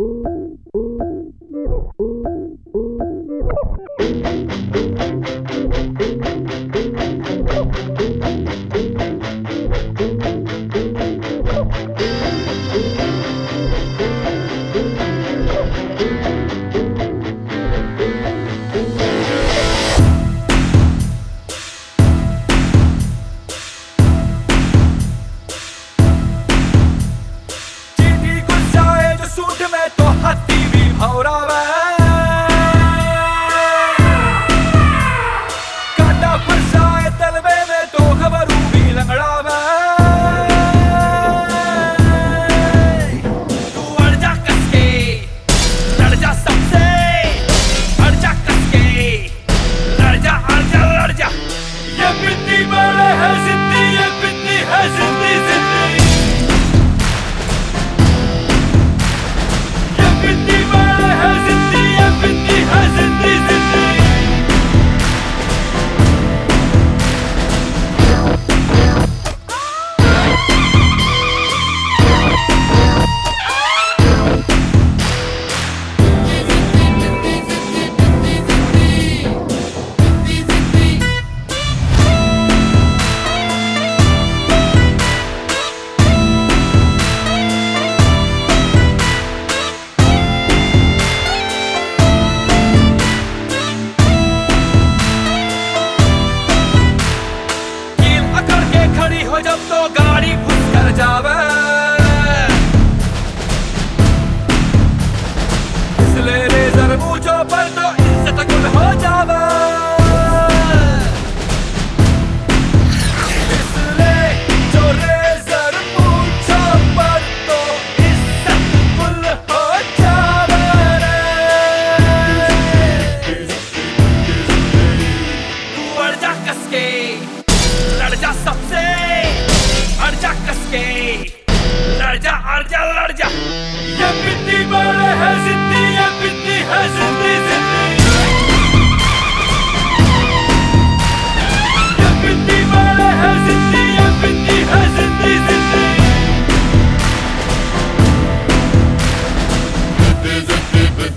you जब तो गाड़ी घुस कर जावे।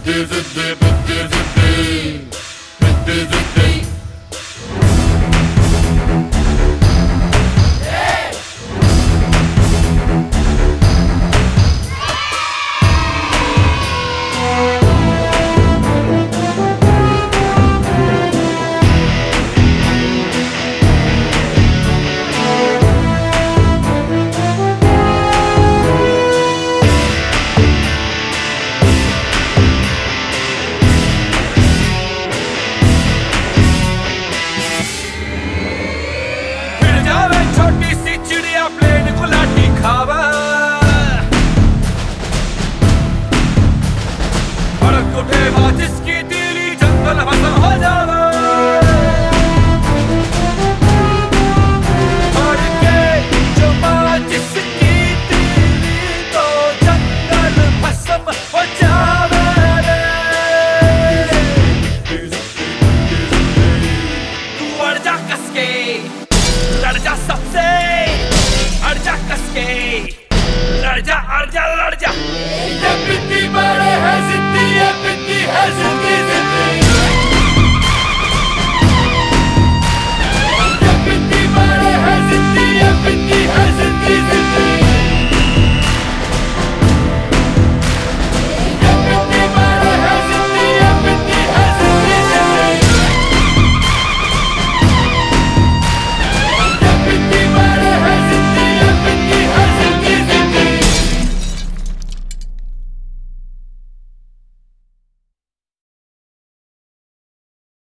There's a day, but there's a day, but there's a day. to never.